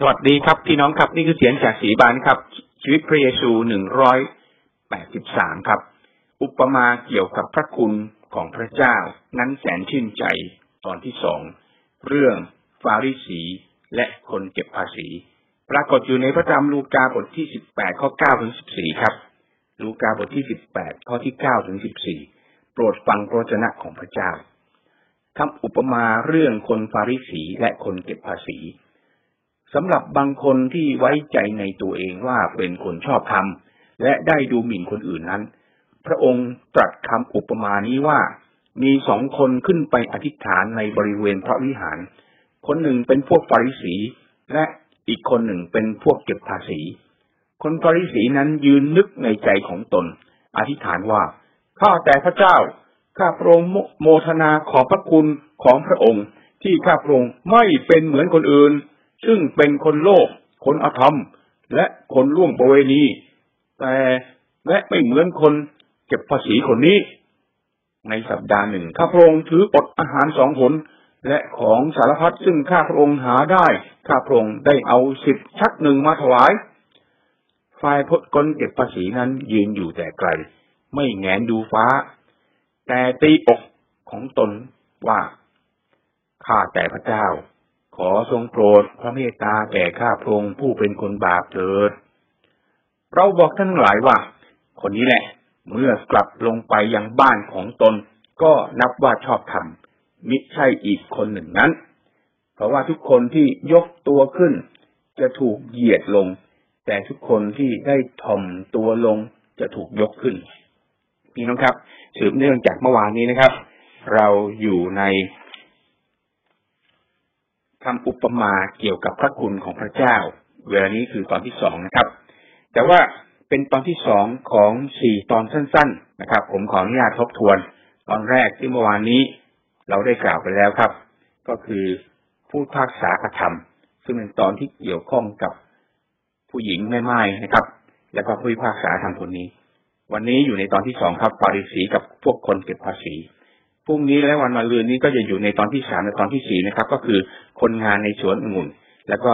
สวัสดีครับพี่น้องครับนี่คือเสียงจากสีบานครับ ชีวิตพระเยซูหนึ่งร้อยแปดสิบสามครับ อุปมาเกี่ยวกับพระคุณของพระเจ้านั้นแสนชื่นใจตอนที่สองเรื่องฟาริสีและคนเก็บภาษี ปรากฏอยู่ในพระธรรมลูกาบทที่สิบแปดข้อเก้าถึงสิบสี่ครับ ลูกาบทที่สิบแปดข้อที่เก้าถึงสิบสี่โปรดฟังพระเจ้าของพระเจ้าคำอุปมาเรื่องคนฟาริสีและคนเก็บภาษี สำหรับบางคนที่ไว้ใจในตัวเองว่าเป็นคนชอบธรรม และได้ดูหมิ่นคนอื่นนั้น พระองค์ตรัสคำอุปมานี้ว่า มีสองคนขึ้นไปอธิษฐานในบริเวณพระวิหาร คนหนึ่งเป็นพวกฟาริสี และอีกคนหนึ่งเป็นพวกเก็บภาษี คนฟาริสีนั้นยืนนึกในใจของตน อธิษฐานว่า ข้าแต่พระเจ้า ข้าพระองค์โมทนาขอพระคุณของพระองค์ ที่ข้าพระองค์ไม่เป็นเหมือนคนอื่น ซึ่งเป็นคนโลภคนอธรรม และคนล่วงประเวณี แต่และไม่เหมือนคนเก็บภาษีคนนี้ ในสัปดาห์หนึ่งข้าพระองค์ถืออดอาหารสองผลและของสารพัดซึ่งข้าพระองค์หาได้ ข้าพระองค์ได้เอาสิบชักหนึ่งมาถวาย ฝ่ายพดคนเก็บภาษีนั้นยืนอยู่แต่ไกล ไม่แงนดูฟ้า แต่ตีอกของตนว่า ข้าแต่พระเจ้า ขอทรงโปรดพระเมตตาแก่ข้าพระองค์ผู้เป็นคนบาปเถิด เราบอกท่านหลายว่า คนนี้แหละ เมื่อกลับลงไปยังบ้านของตน ก็นับว่าชอบธรรมมิใช่อีกคนหนึ่งนั้น เพราะว่าทุกคนที่ยกตัวขึ้น จะถูกเหยียดลง แต่ทุกคนที่ได้ถ่อมตัวลงจะถูกยกขึ้น พี่น้องครับสืบเนื่องจากเมื่อวานนี้นะครับ เราอยู่ใน คำอุปมาเกี่ยวกับพระคุณของพระเจ้า เวลานี้คือตอนที่สองนะครับ แต่ว่าเป็นตอนที่สองของสี่ตอนสั้น ๆ นะครับ ผมขออนุญาตทบทวน ตอนแรกที่เมื่อวานนี้ เราได้กล่าวไปแล้วครับ ก็คือผู้ภาคษากระทำซึ่งเป็นตอนที่เกี่ยวข้องกับผู้หญิงแม่ไม้นะครับ แล้วก็ผู้พิพากษาทำคนนี้ วันนี้อยู่ในตอนที่สองครับ ปาริสีกับพวกคนเก็บภาษี พรุ่งนี้และวันมะรืนนี้ก็จะอยู่ในตอนที่สามและตอนที่สี่นะครับ ก็คือคนงานในสวนองุ่น แล้วก็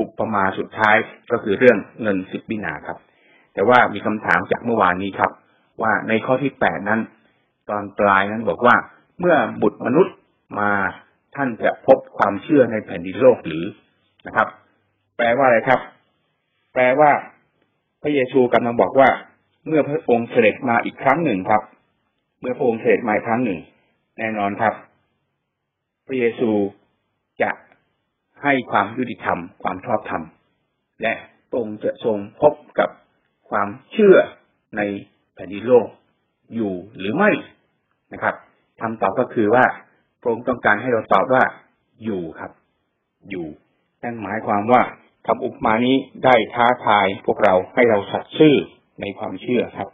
อุปมาสุดท้ายก็คือเรื่องเงินสิบบินาครับ แต่ว่ามีคำถามจากเมื่อวานนี้ครับ ว่าในข้อที่แปดนั้น ตอนปลายนั้นบอกว่าเมื่อบุตรมนุษย์มาท่านจะพบความเชื่อในแผ่นดินโลกหรือนะครับ แปลว่าอะไรครับ แปลว่า พระเยซูกำลังบอกว่า เมื่อพระองค์เสด็จมาอีกครั้งหนึ่งครับ เมื่อพระองค์เสด็จมาอีกครั้งหนึ่ง แน่นอนครับ พระเยซูจะให้ความยุติธรรม ความชอบธรรม และตรงจะทรงพบกับความเชื่อในแผ่นดินโลกอยู่หรือไม่นะครับคำตอบก็คือว่าพระองค์ต้องการให้เราตอบว่าอยู่ครับ อยู่นั่นหมายความว่าคำอุปมานี้ได้ท้าทายพวกเราให้เราสัตย์ซื่อในความเชื่อครับ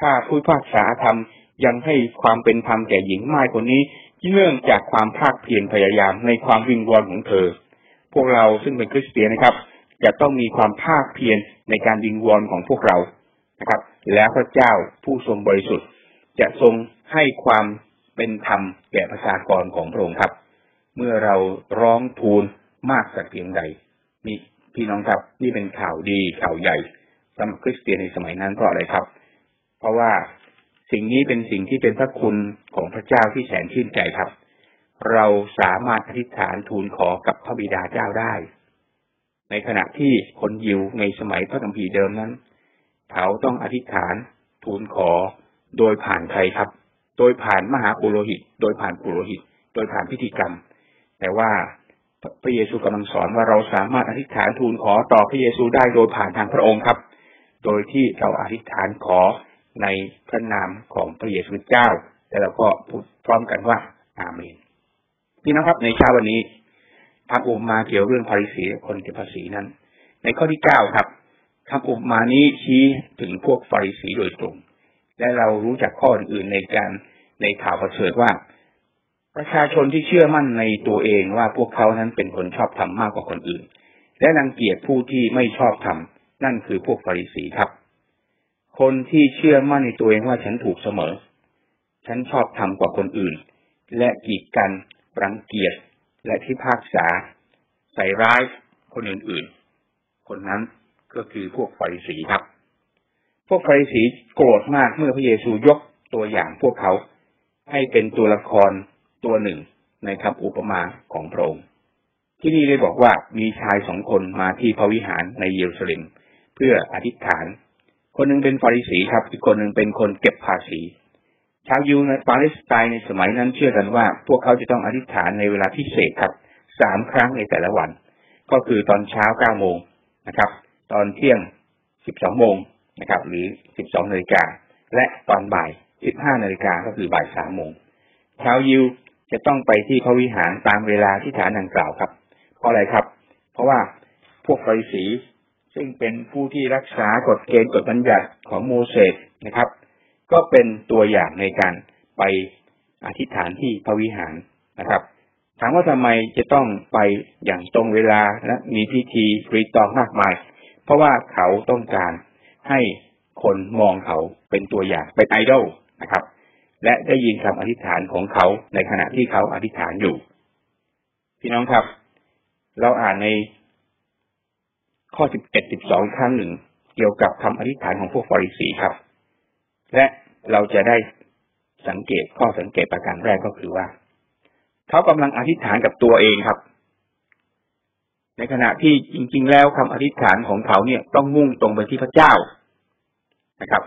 ถ้าผู้พากษาธรรม ยังให้ความเป็นธรรมแก่หญิงไม้คนนี้เนื่องจากความภาคเพียรพยายามในความวิงวอนของเธอ พวกเราซึ่งเป็นคริสเตียนนะครับ จะต้องมีความภาคเพียรในการวิงวอนของพวกเรานะครับ แล้วพระเจ้าผู้ทรงบริสุทธิ์ จะทรงให้ความเป็นธรรมแก่ประชากรของพระองค์ครับ เมื่อเราร้องทูลมากสักเพียงใดนี่พี่น้องครับนี่เป็นข่าวดีข่าวใหญ่สำหรับคริสเตียนในสมัยนั้นเพราะอะไรครับ เพราะว่า สิ่งนี้เป็นสิ่งที่เป็นพระคุณของพระเจ้าที่แสนชื่นใจครับ เราสามารถอธิษฐานทูลขอกับพระบิดาเจ้าได้ ในขณะที่คนยิวในสมัยพระคัมภีร์เดิมนั้น เขาต้องอธิษฐานทูลขอโดยผ่านใครครับ โดยผ่านมหาปุโรหิต โดยผ่านปุโรหิต โดยผ่านพิธีกรรม แต่ว่าพระเยซูกำลังสอนว่าเราสามารถอธิษฐานทูลขอต่อพระเยซูได้โดยผ่านทางพระองค์ครับ โดยที่เราอธิษฐานขอ ในพระนามของพระเยซูเจ้า แล้วเราก็พูดพร้อมกันว่าอาเมนพี่น้องครับในเช้าวันนี้พระอุปมาเกี่ยวเรื่องภาษีคนเก็บภาษีนั้น ในข้อที่เก้าครับคำอุปมานี้ชี้ถึงพวกฟาริสีโดยตรง และเรารู้จักข้ออื่นในการในข่าวประเสริฐว่า ประชาชนที่เชื่อมั่นในตัวเองว่าพวกเขานั้นเป็นคนชอบธรรมมากกว่าคนอื่น และรังเกียจผู้ที่ไม่ชอบธรรมนั่นคือพวกฟาริสีครับ คนที่เชื่อมั่นในตัวเองว่าฉันถูกเสมอ ฉันชอบทำกว่าคนอื่น และกีดกัน รังเกียจ และที่ภาคษา ใส่ร้ายคนอื่นๆ คนนั้นก็คือพวกฟาริสีครับ พวกฟาริสีโกรธมากเมื่อพระเยซูยกตัวอย่างพวกเขา ให้เป็นตัวละครตัวหนึ่งในคำอุปมาของพระองค์ ที่นี่ได้บอกว่ามีชายสองคนมาที่พระวิหารในเยรูซาเล็มเพื่ออธิษฐาน คนหนึ่งเป็นฟาริสีครับ อีกคนหนึ่งเป็นคนเก็บภาษีชาวยูในปาเลสไตน์ในสมัยนั้นเชื่อกันว่า พวกเขาจะต้องอธิษฐานในเวลาพิเศษครับสามครั้งในแต่ละวัน ก็คือตอนเช้าเก้าโมงนะครับ ตอนเที่ยงสิบสองโมงนะครับ หรือสิบสองนาฬิกาและตอนบ่ายสิบห้านาฬิกาก็คือบ่ายสามโมงชาวยิวจะต้องไปที่พระวิหารตามเวลาที่ฐานดังกล่าวครับ เพราะอะไรครับ เพราะว่าพวกฟาริสี ซึ่งเป็นผู้ที่รักษากฎเกณฑ์กฎบัญญัติของโมเสสนะครับ ก็เป็นตัวอย่างในการไปอธิษฐานที่พระวิหารนะครับถามว่าทำไมจะต้องไปอย่างตรงเวลาและมีพิธีรีตองมากมาย เพราะว่าเขาต้องการให้คนมองเขาเป็นตัวอย่างเป็นไอดอลนะครับ และได้ยินคำอธิษฐานของเขาในขณะที่เขาอธิษฐานอยู่ พี่น้องครับ เราอ่านใน ข้อสิบเอ็ดสิบสองครั้งหนึ่ง เกี่ยวกับคำอธิษฐานของพวกฟาริสีครับ และเราจะได้สังเกตข้อสังเกตประการแรกก็คือว่า เขากำลังอธิษฐานกับตัวเองครับ ในขณะที่จริง ๆ แล้วคำอธิษฐานของเขาเนี่ยต้องมุ่งตรงไปที่พระเจ้านะครับ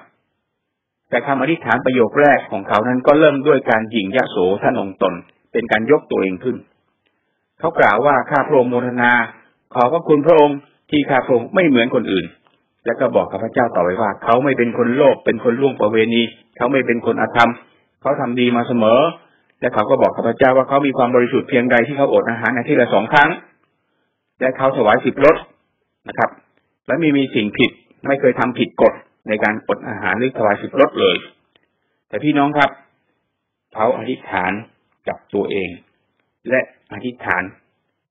แต่คำอธิษฐานประโยคแรกของเขานั้นก็เริ่มด้วยการหยิ่งยะโสท่านองตน เป็นการยกตัวเองขึ้น เขากล่าวว่าข้าพระองค์โมทนา ขอพระคุณพระองค์ ที่ข้าพระองค์ไม่เหมือนคนอื่น แล้วก็บอกกับพระเจ้าต่อไปว่า เขาไม่เป็นคนโลภเป็นคนล่วงประเวณี เขาไม่เป็นคนอธรรม เขาทำดีมาเสมอ และเขาก็บอกกับพระเจ้าว่าเขามีความบริสุทธิ์เพียงใดที่เขาอดอาหารอาทิตย์ละสองครั้ง และเขาถวายสิบรถนะครับ และไม่มีสิ่งผิดไม่เคยทำผิดกฎในการอดอาหารหรือถวายสิบรถเลย แต่พี่น้องครับ เขาอธิษฐานกับตัวเอง และอธิษฐาน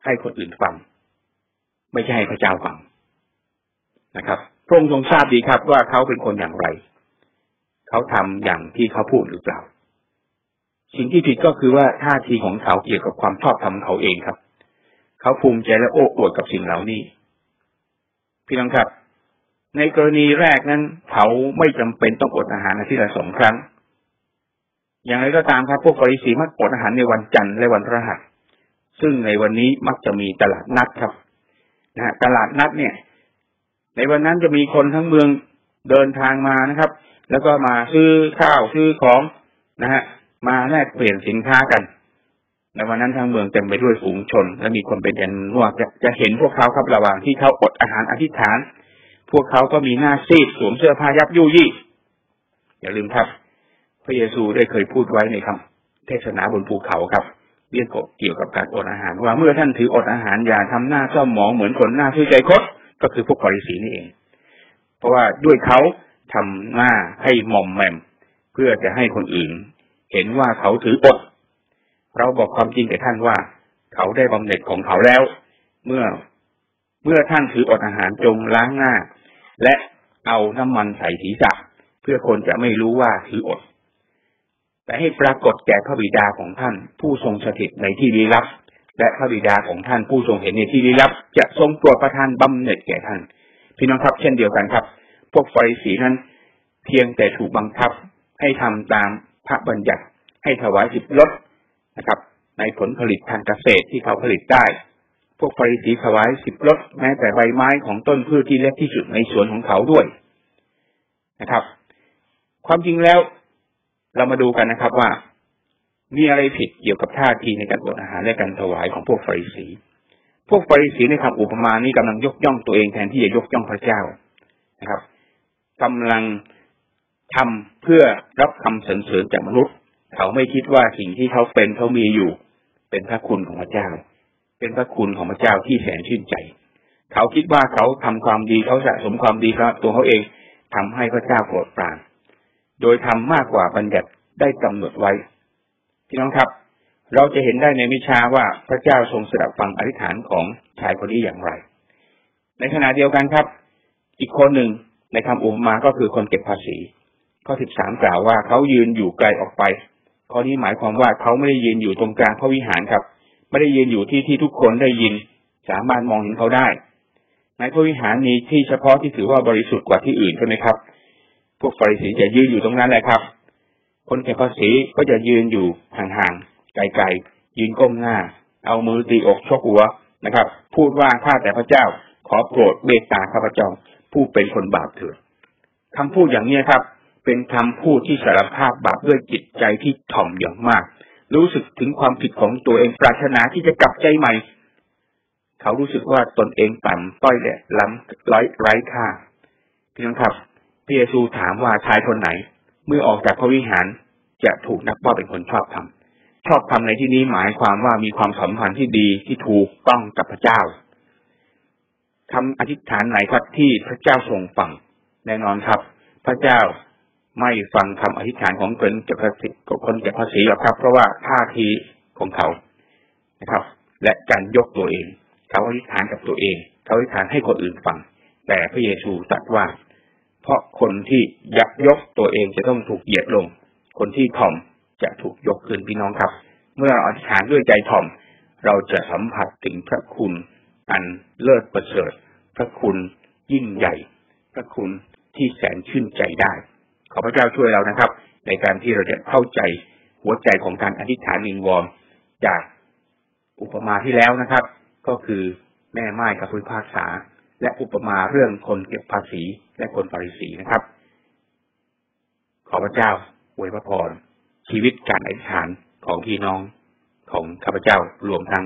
ให้คนอื่นฟัง ไม่ใช่ให้พระเจ้าฟังนะครับ พระองค์ทรงทราบดีครับว่าเขาเป็นคนอย่างไร เขาทำอย่างที่เขาพูดหรือเปล่า สิ่งที่ผิดก็คือว่าท่าทีของเขาเกี่ยวกับความชอบธรรมเขาเองครับ เขาภูมิใจและโอ้อวดกับสิ่งเหล่านี้ พี่น้องครับ ในกรณีแรกนั้น เขาไม่จำเป็นต้องอดอาหารอาทิตย์ละสองครั้ง อย่างไรก็ตามครับพวกบริสีมักอดอาหารในวันจันทร์และวันพฤหัสซึ่งในวันนี้มักจะมีตลาดนัดครับ นะตลาดนัดเนี่ย ในวันนั้นจะมีคนทั้งเมืองเดินทางมานะครับ แล้วก็มาซื้อข้าวซื้อของนะฮะมาแลกเปลี่ยนสินค้ากันในวันนั้นทั้งเมืองเต็มไปด้วยฝูงชน และมีคนเป็นยันนวกจะจะเห็นพวกเขาครับระหว่างที่เขาอดอาหารอธิษฐาน พวกเขาก็มีหน้าซีดสวมเสื้อผ้ายับยุยี่ อย่าลืมครับ พระเยซูได้เคยพูดไว้ในคำเทศนาบนภูเขาครับ เรียกเกี่ยวกับการอดอาหารว่าเมื่อท่านถืออดอาหารอย่าทำหน้าเศร้าหมองเหมือนคนหน้าที่ใจคดก็คือพวกฟาริสีนี่เอง เพราะว่าด้วยเขาทำหน้าให้มอมแมม เพื่อจะให้คนอื่น เห็นว่าเขาถืออด เราบอกความจริงแก่ท่านว่า เขาได้บำเหน็จของเขาแล้ว เมื่อเมื่อท่านถืออดอาหารจงล้างหน้า และเอาน้ำมันใส่ศีรษะ เพื่อคนจะไม่รู้ว่าถืออด แต่ให้ปรากฏแก่พระบิดาของท่าน ผู้ทรงสถิตในที่ลี้ลับ และพระบิดาของท่านผู้ทรงเห็นในที่ลี้ลับ จะทรงโปรดประทานบำเหน็จแก่ท่าน พี่น้องครับเช่นเดียวกันครับ พวกฟาริสีนั้น เพียงแต่ถูกบังคับให้ทำตามพระบัญญัติ ให้ถวายสิบลดนะครับ ในผลผลิตทางเกษตรที่เขาผลิตได้ พวกฟาริสีถวายสิบลดแม้แต่ใบไม้ของต้นพืชที่เล็กที่สุดในสวนของเขาด้วยนะครับ ความจริงแล้ว เรามาดูกันนะครับว่า มีอะไรผิดเกี่ยวกับท่าทีในการอดอาหารและการถวายของพวกฟาริสี พวกฟาริสีในคำอุปมานี้กำลังยกย่องตัวเองแทนที่จะยกย่องพระเจ้านะครับกำลังทำเพื่อรับคำสรรเสริญจากมนุษย์ เขาไม่คิดว่าสิ่งที่เขาเป็นเขามีอยู่ เป็นพระคุณของพระเจ้า เป็นพระคุณของพระเจ้าที่แสนชื่นใจ เขาคิดว่าเขาทำความดีเขาสะสมความดีครับตัวเขาเองทำให้พระเจ้าโปรดปราน โดยทำมากกว่าบัญญัติได้กำหนดไว้ พี่น้องครับ เราจะเห็นได้ในมิชาว่าพระเจ้าทรงสดับฟังอธิษฐานของชายคนนี้อย่างไร ในขณะเดียวกันครับ อีกคนหนึ่งในคำอุปมาก็คือคนเก็บภาษี ข้อสิบสามกล่าวว่าเขายืนอยู่ไกลออกไป ข้อนี้หมายความว่าเขาไม่ได้ยืนอยู่ตรงกลางพระวิหารครับ ไม่ได้ยืนอยู่ที่ที่ทุกคนได้ยิน สามารถมองเห็นเขาได้ ในพระวิหารมีที่เฉพาะที่ถือว่าบริสุทธิ์กว่าที่อื่นใช่ไหมครับ วกฟาริสีจะยืนอยู่ตรงนั้นแหละครับ คนเก็บภาษีก็จะยืนอยู่ห่างๆไกลๆยืนก้มหน้า เอามือตีอกชกหัวนะครับ พูดว่าข้าแต่พระเจ้า ขอโปรดเมตตาข้าพเจ้าผู้เป็นคนบาปเถิดคำพูดอย่างนี้ครับ เป็นคำพูดที่สารภาพบาปด้วยจิตใจที่ถ่อมอย่างมาก รู้สึกถึงความผิดของตัวเองปรารถนาที่จะกลับใจใหม่ เขารู้สึกว่าตนเองต่ำต้อยและล้ำร้ไร้ค่าพี่น้องครับ พระเยซูถามว่าชายคนไหน เมื่อออกจากพระวิหารจะถูกนับว่าเป็นคนชอบธรรมชอบธรรมในที่นี้หมายความว่ามีความสัมพันธ์ที่ดีที่ถูกต้องกับพระเจ้าคำอธิษฐานไหนครับที่พระเจ้าทรงฟังแน่นอนครับ พระเจ้าไม่ฟังคำอธิษฐานของคนเก็บภาษีคนเก็บภาษีหรอกครับ เพราะว่าท่าทีของเขานะครับ และการยกตัวเอง เขาอธิษฐานกับตัวเอง เขาอธิษฐานให้คนอื่นฟัง แต่พระเยซูตรัสว่า เพราะคนที่ยักยกตัวเองจะต้องถูกเหยียดลง คนที่ถ่อมจะถูกยกขึ้นพี่น้องครับ เมื่อเราอธิษฐานด้วยใจถ่อม เราจะสัมผัสถึงพระคุณ อันเลิศประเสริฐ พระคุณยิ่งใหญ่ พระคุณที่แสนชื่นใจได้ ขอพระเจ้าช่วยเรานะครับ ในการที่เราจะเข้าใจหัวใจของการอธิษฐานวิงวอนจากอุปมาที่แล้วนะครับ ก็คือแม่ไม้กับผู้พิพากษา และอุปมาเรื่องคนเก็บภาษีและคนปาริสีนะครับ ขอพระเจ้าอวยพระพรชีวิตการอธิษฐานของพี่น้องของข้าพเจ้ารวมทั้ง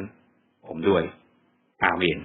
ผมด้วย อาเมน